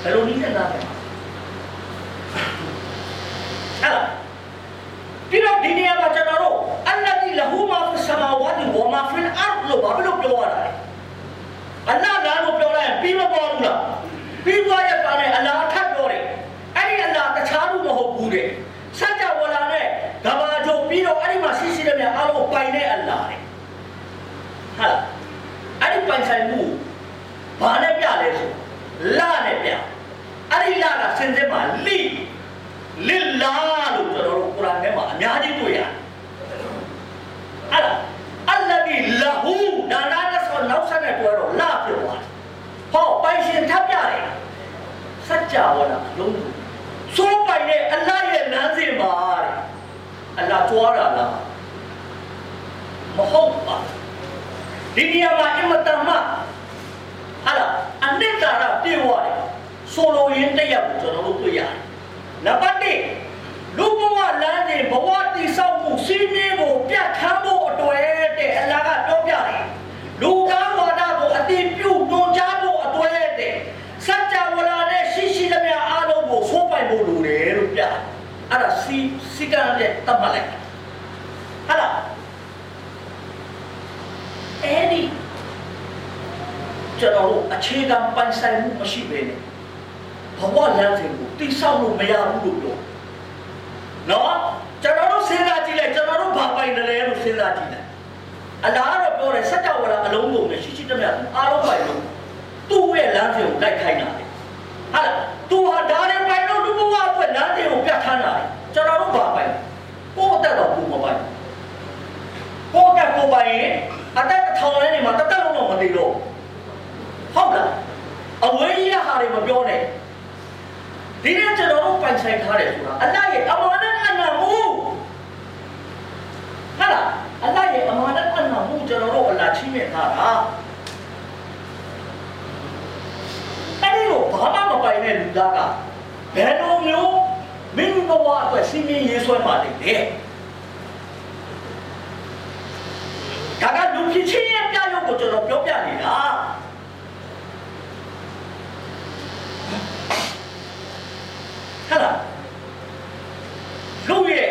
[SPEAKER 1] ဘယ်လိုနည်းနဲ့နားလဲမှာအဲ့ဒါဒီတော့ဒီနေရာမှာကျွန်တော်တို့အလ္လာဟ်လဟူမာဖစ်ဆမာဝါတီဝမာဖစ်အာတ်လို့ဘာလို့ပြောရတာလဲအလ္လာဟ်လားလို့ပြောလိုက်ရင်ပြီးမပေါ်ဘူးလား ပြီးသွားရပါနဲ့အလ္လာဟ်ထပ်ပြောတယ်အဲ့ဒီအလ္လာဟ်တခြားလူမဟုတ်ဘူးတဲ့စัจ java လာနဲ့ကဘာကြုံပြီးတော့အဲ့ဒီမှာရှိရှိတဲ့မြတ်အားလုံးပိုင်တဲ့အလ္လာဟ်တဲ့ဟာအဲ့ဒီပိုင်ဆိုင်မှုဘာနဲ့ပြလဲဆိုလာနဲ့ပြအဲ့ဒီလာကစင်စစ်မှာလိလစ်လာလို့ကျွန်တော်တို့ကုရ်အာန်ထဲမှာအများကြီးတွေ့ရတယ်အဲ့ဒါအလ္လာဟ်လဟူဒါနာနဲ့ဆိုနောက်ဆက်နဲ့တွေ့တော့လာဖြစ်သွားတယ် ဟောပိုင်ရှင်ထပ်ပြတယ်စัจ java လာအလုံးစုံစိုးပိုင်တဲ့အလ္လာဟ်ရဲ့လမ်းစဉ်ပါတဲ့အလ္လာဟ်ကြွားတာလားမဟုတ်ပါဒီနေရာမှာအင်မတန်မှဟာလားအနိတ္တရပြေဝတယ်ဆိုလိုရင်းတရက်ကိုကျွန်တော်တို့တွေ့ရတယ်နံပါတ်1လူဘဝလမ်းစဉ်ဘဝတည်ဆောက်မှုစီးမင်းကိုပြတ်ထမ်းဖို့အတွက်တဲ့အလ္လာဟ်ကပြောပြတယ်လူကားဝါဒကိုအတိပြုညွန်ကြားဖို့အတွက်တဲ့စัจ java လာနဲ့ရှိရှိသမျှအားလုံးကိုစိုးပိုင်ဖို့လိုတယ်လို့ပြတယ်အဲ့ဒါ စီစီကံနဲ့တတ်မှတ်လိုက်ဟာလားအဲ့ဒီကျွန်တော်တို့အခြေခံပိုင်ဆိုင်မှုမရှိဘဲနဲ့ဘဝလမ်းစဉ်ကိုတိဆောက်လို့မရဘူးလို့ပြောနော်ကျွန်တော်တို့စဉ်းစားကြည့်လိုက်ကျွန်တော်တို့ဘာပိုင်တယ်လဲလို့စဉ်းစားကြည့်လိုက်အလားတော့ပြောတယ်စัจ java လာအလုံးလုံးနဲ့ရှိရှိတမျှအားလုံးပိုင်လို့သူ့ရဲ့လမ်းစဉ်ကိုလိုက်ခိုင်းတာလေဟာလားသူဟာဒါနဲ့ပိုင်လို့လူဘဝအတွက်လမ်းစဉ်ကိုပြတ်ထမ်းတာလေ ကျွန်တော်တို့ဘာပိုင်ကိုယ့်အတက်တော့ကိုမပိုင်ကိုယ့်အတက်ကိုပိုင်ရင်အတက်တစ်ထောင်လဲနေမှာတစ်တက်လုံးတော့မသိတော့ဟုတ်လားအဝေးကြီးတဲ့ဟာတွေမပြောနဲ့ဒီနေ့ကျွန်တော်တို့ပိုင်ဆိုင်ထားတယ်ဆိုတာအလ္လာဟ်ရဲ့အမာနတ်အနာဟာလားအလ္လာဟ်ရဲ့အမာနတ်အနာမှုကျွန်တော်တို့အလ္လာဟ်ချီးမြှင့်ထားတာအဲ့ဒီလိုဘာမှမပိုင်တဲ့လူသားကဘယ်လိုမျိုး မင်းဘဝအတွက်စီမင်းရေးဆွဲပါလိမ့်မယ်ဒါကလူဖြစ်ချင်းရဲ့ပြရုပ်ကိုကျွန်တော်ပြောပြနေတာဟဲ့လားလူရဲ့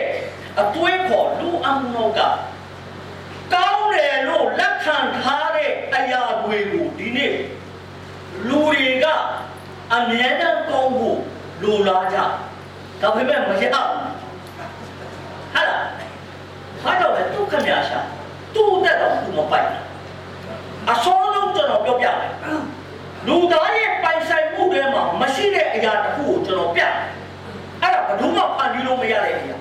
[SPEAKER 1] အသွေးခေါ်လူအမှုကကောင်းတယ်လို့လက်ခံထားတဲ့အရာတွေကိုဒီနေ့လူတွေကအမြဲတမ်းကောင်းဖို့လိုလားကြ ဒါပေမဲ့မရဘူးဟာလားဟာတော့လေသူခမရရှာသူ့တက်တော့သူမပိုက်အစောဆုံးကျွန်တော်ပြောပြမယ်လူသားရဲ့ပိုင်ဆိုင်မှုတွေမှာမရှိတဲ့အရာတစ်ခုကိုကျွန်တော်ပြအဲ့ဒါဘယ်သူမှဖန်တီးလို့မရတဲ့အရာ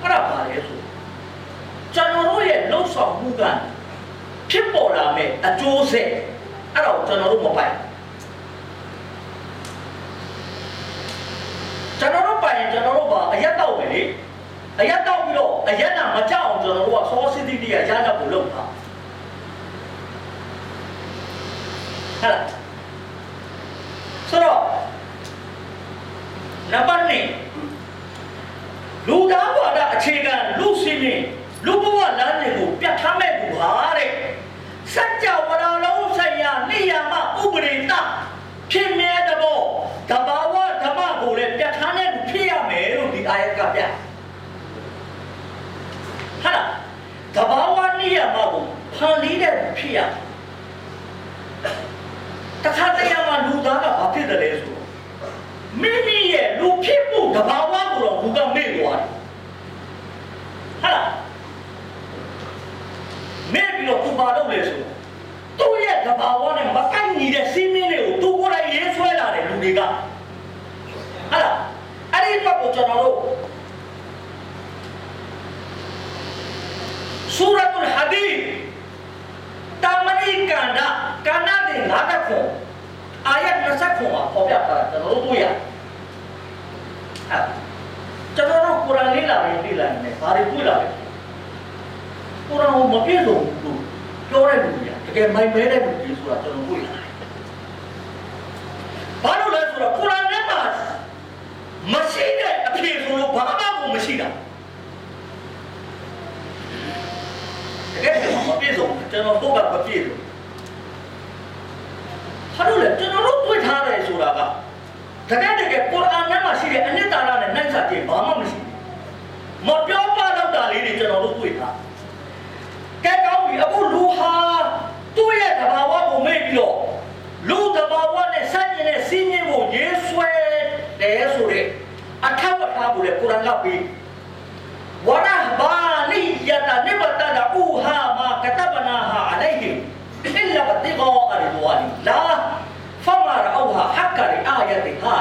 [SPEAKER 1] အဲ့ဒါပါလေဆိုကျွန်တော်တို့ရဲ့လှုပ်ဆောင်မှုကဖြစ်ပေါ်လာမဲ့အကျိုးဆက်အဲ့ဒါကိုကျွန်တော်တို့မပိုက် ကျွန်တော်တို့ပိုင်ရင်ကျွန်တော်တို့ပါအရက်တော့ပဲလေအရက်တော့ပြီးတော့အရက်နာမကြောက်အောင်ကျွန်တော်တို့ကစောစစ်တိတိရရရဖို့လုပ်တာဟဲ့လားဆိုတော့နံပါတ်1လူသားဘာသာအခြေခံလူစီမင်းလူဘဝလမ်းတွေကိုပြတ်ထားမဲ့သူဟာတဲ့စัจ java လုံးဆိုင်ရာနိယာမဥပဒေတ ဖြစ်မြဲတဲ့ဘောတဘာဝဓမ္မကိုလည်းပြတ်ထားတဲ့လူဖြစ်ရမယ်လို့ဒီအာယတ်ကပြဟာလားတဘာဝနိယာမကိုဖန်တီးတဲ့လူဖြစ်ရတခါတည်းမှာလူသားကဘာဖြစ်တယ်လဲဆိုတော့မိမိရဲ့လူဖြစ်မှုတဘာဝကိုတော့လူကမေ့သွားတယ်ဟာလားမေ့ပြီးတော့သူပါတော့လေဆိုသူ့ရဲ့တဘာဝနဲ့မကိုက်ညီတဲ့စီးမင်းတွေကိုသူကိုယ်တိုင်ရေးဆွဲလာတယ်လူတွေကဟာလားအဲ့ဒီဘ က်ကိုကျွန်တော်တို့ဆူရတ်အလ်ဟာဒီတာမဏိကန္ဒကန္နတဲ့ငါးတက်ခွန်အာယတ်20ခွန်မှာပေါ်ပြထားတာကျွန်တော်တို့တွေ့ရဟာကျွန်တော်တို့ကုရ်အာန်လေးလာရင်လေ့လာနေတယ်ဘာတွေတွေ့လာလဲကုရ်အာန်ကိုမပြည့်စုံဘူးပြောတဲ့လူတွေကတကယ်မိုက်မဲတဲ့လူတွေဆိုတာကျွန်တော်တွေ့လာတယ်ဘာလို့လဲဆိုတော့ကုရ်အာန်ထဲမှာ မရှိတဲ့အဖြေဆိုလို့ဘာမှကိုမရှိတာတကယ်မပြည့်စုံကျွန်တော်တို့ကမပြည့်စုံဟာလို့လေကျွန်တော်တို့တွေ့ထားတယ်ဆိုတာကတကယ်တကယ်ကုရ်အာန်ထဲမှာရှိတဲ့အနှစ်သာရနဲ့နိုင်စားခြင်းဘာမှမရှိဘူးမပြောပါတော့တာလေးတွေကျွန်တော်တို့တွေ့ထားကဲကောင်းပြီအခုလူဟာသူ့ရဲ့တဘာဝကိုမေ့ပြီးတော့လူတဘာဝနဲ့စัจကျင်တဲ့စီးမြင်ဖို့ရေးဆွဲတယ်ဆိုတဲ့အထ က်ဝထားဖို့လေကုရ်အာန်ကပြီးဝရဟဘာနီယတနိဘတဒူဟာမာကတဘနာဟာအလိုင်ဟင်အလ္လာဘတိဂောအရဒဝါလီလာဖမာရအောဟာဟက္ကရီအာယတိဟာ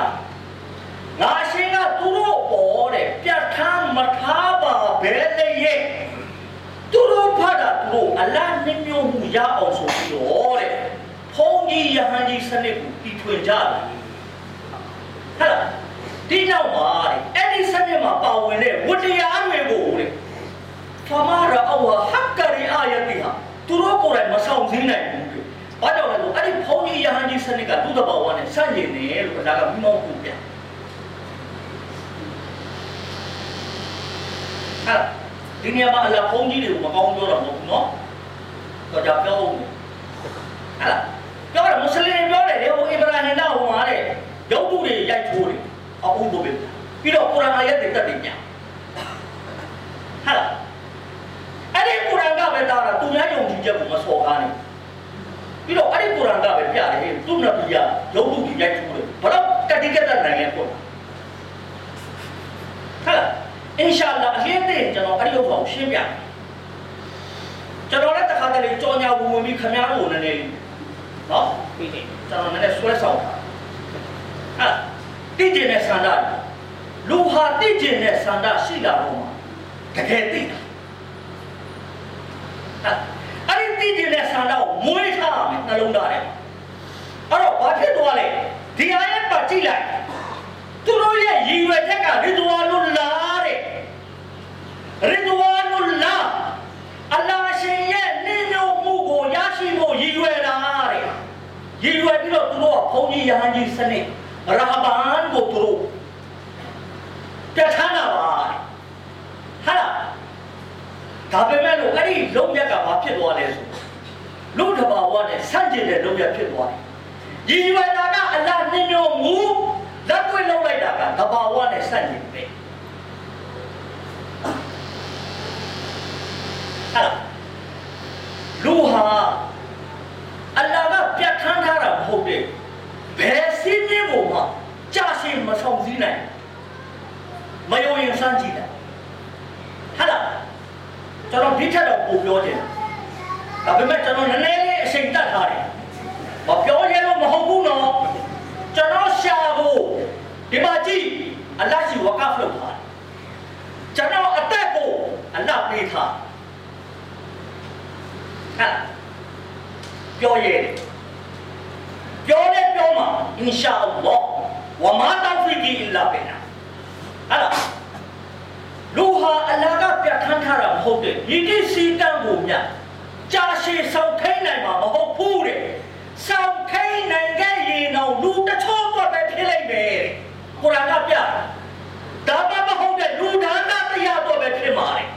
[SPEAKER 1] ငါရှင်ကသူတို့ပေါ်တဲ့ပြတ်ထားမထားပါဘဲလေရဲ့သူတို့ဖတ်တာသူတို့အလတ်နှမျိုးမှုရအောင်ဆိုပြီးတော့တဲ့ဖုံးကြီးယဟန်ကြီးစနစ်ကိုတီထွင်ကြတယ်ဟဲ့လားဒီနောက်မှာတဲ့ အဲ့ဒီစနစ်မှာပါဝင်တဲ့ဝတ္တရားတွေကိုတဲ့ဖမာရအောဟာဟက္ကရီအာယတိဟာသူတို့ကိုယ်တိုင်မဆောင်စည်းနိုင်ဘူးတဲ့ဘာကြောင့်လဲဆိုအဲ့ဒီဖုံးကြီးယဟန်ကြီးစနစ်ကသူ့တဘောဝနဲ့ဆန့်ကျင်တယ်လို့ဒါကမိမောင်းကူပြန်ဟာဒီနေရာမှာအလ္လာဟ်ဖုံးကြီးတွေကိုမကောင်းပြောတာမဟုတ်ဘူးနော်တော့ကြောက်ပြောဦးဟာပြောတယ်မွတ်စလင်တွေပြောတယ်လေဟိုအစ္စရာဟင်ကဟိုမှာတဲ့ရုပ်တုတွေရိုက်ထိုးတယ်အဘုဘပဲ ပြီးတော့ကုရ်အာန်အာယတ်တွေတက်တယ်ညာဟာအဲ့ဒီကုရ်အာန်ကပဲတာတာသူများယုံကြည်ချက်ကိုမစော်ကားနဲ့ပြီးတော့အဲ့ဒီကုရ်အာန်ကပဲပြတယ်ဟဲ့သူ့နဗီယာရုပ်တုတွေရိုက်ထိုးတယ်ဘလို့ကတိကတ်နိုင်လဲပေါ့ဟာအင်ရှာအလ္လာဟ်အရင်တည်းကျွန်တော်အဲ့ဒီဥစ္စာကိုရှင်းပြကျွန်တော်လည်းတစ်ခါတလေကြောညာဝင်ဝင်ပြီးခမားတို့နည်းနည်းလေးနော်ပြီးနေကျွန်တော်နည်းနည်းဆွဲဆောင်တာဟာတိကျင်တဲ့ဆန္ဒ လူဟာသိကျင်တဲ့ဆန္ဒရှိလာတော့မှတကယ်သိတာအဲ့ဒီသိကျင်တဲ့ဆန္ဒကိုမွေးထားမယ်နှလုံးသားထဲအဲ့တော့ဘာဖြစ်သွားလဲဒီအားရဲ့ပတ်ကြည့်လိုက်သူတို့ရဲ့ရည်ရွယ်ချက်ကရစ်ဒွာနုလာတဲ့ရစ်ဒွာနုလာအလ္လာရှင်ရဲ့နှင်းညွတ်မှုကိုရရှိဖို့ရည်ရွယ်တာတဲ့ရည်ရွယ်ပြီးတော့သူတို့ကဘုန်းကြီးရဟန်းကြီးစနစ်ရာဘာန်ကိုသူတို့ ပြဋ္ဌာန်းတာပါဟာလားဒါပေမဲ့လို့အဲ့ဒီလုံးရက်ကဘာဖြစ်သွားလဲဆိုလူတဘာဝနဲ့ဆန့်ကျင်တဲ့လုံးရက်ဖြစ်သွားတယ်ရည်ရွယ်တာကအလ္လာဟ်နှင်းညိုမူလက်တွေ့လုံးလိုက်တာကတဘာဝနဲ့ဆန့်ကျင်ပဲဟာလားလူဟာအလ္လာဟ်ကပြတ်ထန်းထားတာမဟုတ်တဲ့ဘယ်စည်းမျဉ်းကိုမှကြာရှည်မဆောင်စည်းနိုင် မယုံရင်စမ်းကြည့်တယ်ဟာလားကျွန်တော်ဒီထက်တော့ပိုပြောချင်တယ်ဒါပေမဲ့ကျွန်တော်နည်းနည်းလေးအချိန်တတ်ထားတယ်မပြောရလို့မဟုတ်ဘူးနော်ကျွန်တော်ရှာဖို့ဒီမှာကြည့်အလ္လာဟ်ရှိဝကဖ်လုပ်ထားတယ်ကျွန်တော်အသက်ကိုအလ္လာဟ်ပေးထားဟာပြောရဲပြောလဲပြောမှာအင်ရှာအလ္လာဟ်ဝမာတောဖီကီအီလာဘီနာ ဟာလားလူဟာအလ္လာဟ်ကပြဋ္ဌာန်းထားတာမဟုတ်တဲ့ဒီကိစီကံကိုမြတ်ကြာရှည်ဆောင်ထိန်နိုင်မှာမဟုတ်ဘူးတဲ့ဆောင်ထိန်နိုင်ခဲ့ရင်တော့လူတစ်ချို့တော့ပဲဖြစ်လိုက်မယ်တဲ့ကုရ်အာန်ကပြဒါမှမဟုတ်တဲ့လူဒါနတရားတော့ပဲဖြစ်မှာတဲ့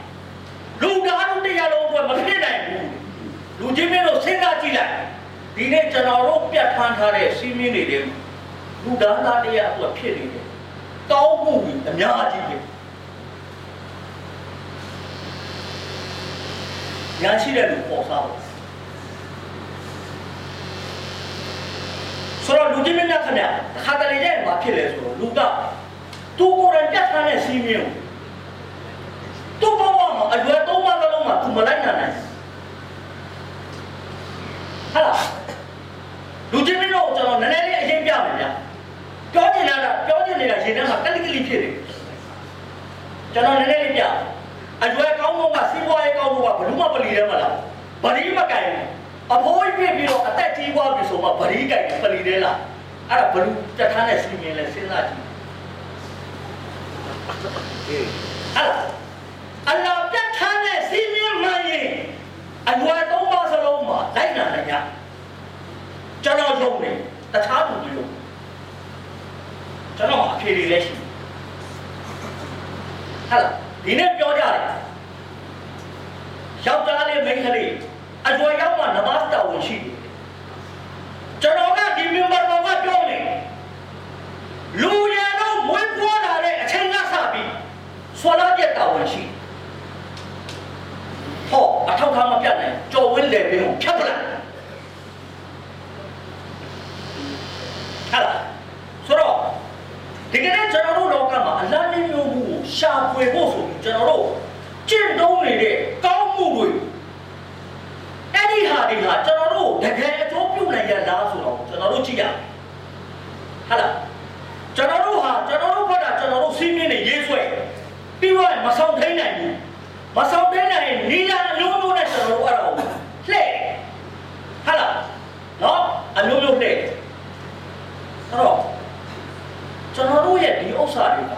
[SPEAKER 1] လူဒါနတရားလုံးတော့မဖြစ်နိုင်ဘူးလူချင်းမင်းတို့စဉ်းစားကြည့်လိုက်ဒီနေ့ကျွန်တော်တို့ပြတ်ထန်းထားတဲ့စီးမင်းတွေတဲ့လူဒါနတရားတော့ဖြစ်နေတယ် တောင်းမှုကြီးအများကြီးပဲညာရှိတဲ့လူပေါ်စားဖို့ဆိုတော့လူချင်းမင်းများခင်ဗျခါတလေတဲ့မှာဖြစ်လဲဆိုတော့လူကသူကိုယ်တိုင်ပြတ်ထန်းတဲ့စီးမင်းကိုသူ့ဘဝမှာအရွယ်သုံးပါးလုံးမှာသူမလိုက်နိုင်နိုင်ဟာလားလူချင်းမင်းတို့ကျွန်တော်နည်းနည်းလေးအရင်ပြမယ်ဗျာ ပြောချင်တာကပြောချင်နေတာရှင်ထဲမှာကလိကလိဖြစ်နေကျွန်တော်နည်းနည်းလေးပြအရွယ်ကောင်းတော့ကစီးပွားရေးကောင်းတော့ကဘလူးမပလီထဲမှာလားဗလီမကင်အဖိုးကြီးပြပြီးတော့အသက်ကြီးသွားပြီဆိုမှဗလီကင်ပလီထဲလားအဲ့ဒါဘလူးတထားနဲ့စီမင်းလဲစဉ်းစားကြည့်ဟာလားအလ္လာဟ်ပြတ်ထားတဲ့စီမင်းမှန်ရင်အရွယ်သုံးပါးစလုံးမှာလိုက်နာနိုင်ရကျွန်တော်ယုံတယ်တခြားသူမယုံ ကျွန်တော်အဖြေတွေလည်းရှိဟာလားဒီနေ့ပြောကြတယ်ယောက်ျားလေးမိန်းကလေးအကျွယ်ရောက်မှနမတ်တော်ဝင်ရှိတယ်ကျွန်တော်ကဒီမြင်ပါတော်ကပြောနေလူရန်တော့မွေးဖွားလာတဲ့အချိန်ကစပြီးဆွာလာပြတ်တော်ဝင်ရှိဟောအထောက်ထားမပြတ်နိုင်ကြော်ဝင်းလေပင်ကိုဖြတ်ပလိုက်ဟာလားဆိုတော့ ဒီကနေ့ကျွန်တော်တို့လောကမှာအလတ်မျိုးမျိုးမှုကိုရှာဖွေဖို့ဆိုပြီးကျွန်တော်တို့ကျင့်သုံးနေတဲ့ကောင်းမှုတွေအဲ့ဒီဟာတွေဟာကျွန်တော်တို့တကယ်အကျိုးပြုနိုင်ရလားဆိုတော့ကျွန်တော်တို့ကြည့်ရမယ်ဟာလားကျွန်တော်တို့ဟာကျွန်တော်တို့ဘက်ကကျွန်တော်တို့စီးမြင်နေရေးဆွဲပြီးတော့မဆောင်ထိန်နိုင်ဘူးမဆောင်ထိန်နိုင်ရင်နီလာအမျိုးမျိုးနဲ့ကျွန်တော်တို့အဲ့ဒါကိုလှည့်ဟာလားနော်အမျိုးမျိုးလှည့်အဲ့တော့ ကျွန်တော်တို့ရဲ့ဒီဥစ္စာတွေက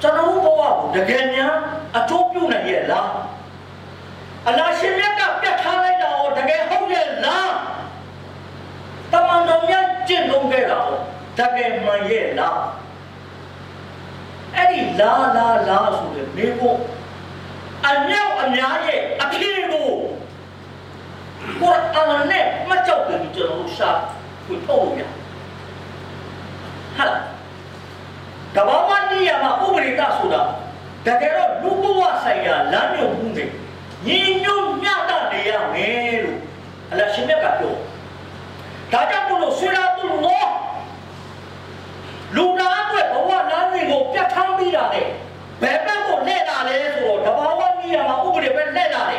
[SPEAKER 1] ကျွန်တော်တို့ဘဝကိုတကယ်များအကျိုးပြုနိုင်ရဲ့လားအလားရှင်မြတ်ကပြတ်ထားလိုက်တာကိုတကယ်ဟုတ်ရဲ့လားတမန်တော်မြတ်ကျင့်သုံးခဲ့တာကိုတကယ်မှန်ရဲ့လားအဲ့ဒီလာလာလာဆိုတဲ့မိဖို့အမြောက်အများရဲ့အဖြေကိုကိုရအာနဲ့မကြောက်တယ်ကျွန်တော်တို့ရှာဖွင့်ထုတ်လို့ရတယ်ဟာလား ကဘာဝနိယမှာဥပရိသဆိုတာတကယ်တော့လူဘဝဆိုင်ရာလမ်းညွှန်မှုနဲ့ညီညွတ်မြတ်တာနေရမယ်လို့အလရှင်မြတ်ကပြောဒါကြောင့်မို့လို့ဆွေရာတုလောလူသားအတွက်ဘဝလမ်းစဉ်ကိုပြတ်ထန်းပြီးတာလေဘယ်ဘက်ကိုလှည့်တာလဲဆိုတော့တဘာဝနိယမှာဥပရိပဲလှည့်တာလေ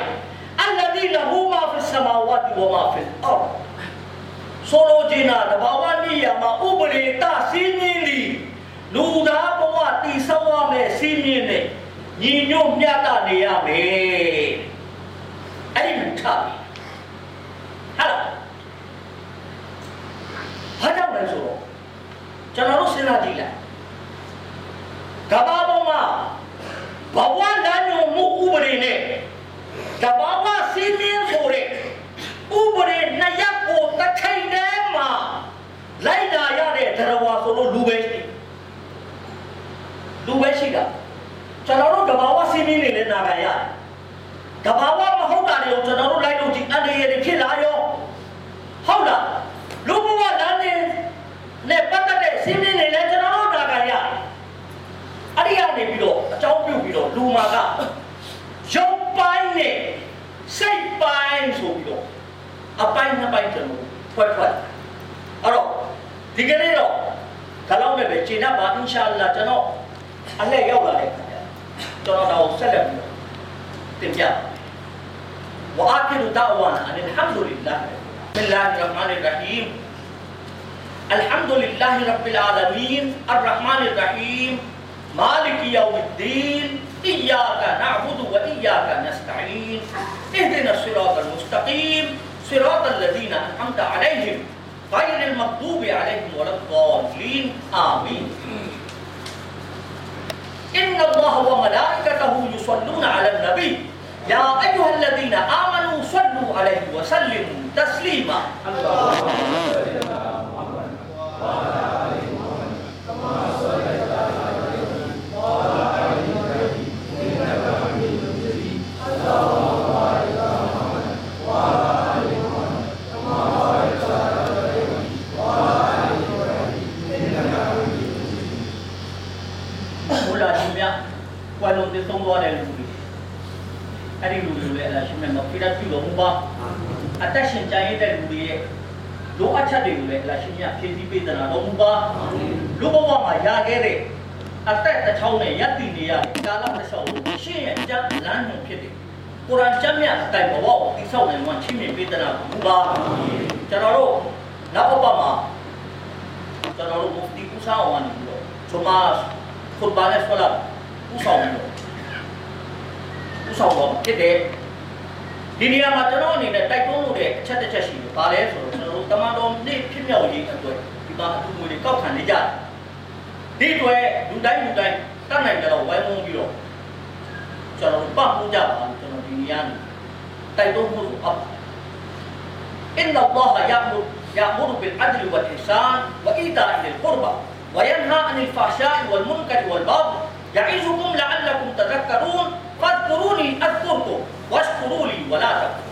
[SPEAKER 1] အလ္လာဒီလဟူမာဖစ်ဆမာဝတ်ဝမာဖစ်အော်ဆိုလိုချင်တာတဘာဝနိယမှာဥပရိတစီးင်းလီ လူသားဘဝတည်ဆောက်ရမယ်စီးမြင်နဲ့ညီညွတ်မြတ်တာနေရမယ်အဲ့ဒီလူထားပြီဟာလားဘာကြောင့်လဲဆိုတော့ကျွန်တော်တို့စဉ်းစားကြည့်လိုက်ကမ္ဘာပေါ်မှာဘဝလမ်းညွှန်မှုဥပဒေနဲ့တဘာဝစီးမြင်ဆိုတဲ့ ချောင်းနဲ့ယက်တည်နေရတဲ့ကာလတစ်လျှောက်လုံးရှင်းရဲ့အကျမ်းလမ်းညွှန်ဖြစ်တယ်ကုရ်အာန်ကျမ်းမြတ်အတိုင်းဘဝကိုတိဆောက်နိုင်မှချီးမြှင့်ပေးသနာတော်မူပါကျွန်တော်တို့နောက်အပတ်မှာကျွန်တော်တို့မူဖတီဦးဆောင်အောင်နေပြီးတော့ဆိုမာခွန်ဘာနဲ့ဆွလာဦးဆောင်ပြီးတော့ဦးဆောင်တော့ဖြစ်တယ်ဒီနေရာမှာကျွန်တော်အနေနဲ့တိုက်တွန်းလို့တဲ့အချက်တစ်ချက်ရှိတယ်။ဘာလဲဆိုတော့ကျွန်တော်တို့တမန်တော်နေ့ဖြစ်မြောက်ရေးအတွက်ဒီမှာအတူငွေတွေကောက်ခံနေကြတယ်။ဒီအတွက်လူတိုင်းလူတိုင်း tanai jala wai mo biro jala ba mu jala to no dunia ni tai to mu ab inna allah ya'muru ya'muru bil adli wal ihsan wa ita'i lil qurba wa yanha 'anil fahsha'i wal munkari wal baghi ya'izukum la'allakum tadhakkarun fadhkuruni adhkurkum washkuru li wa la takfurun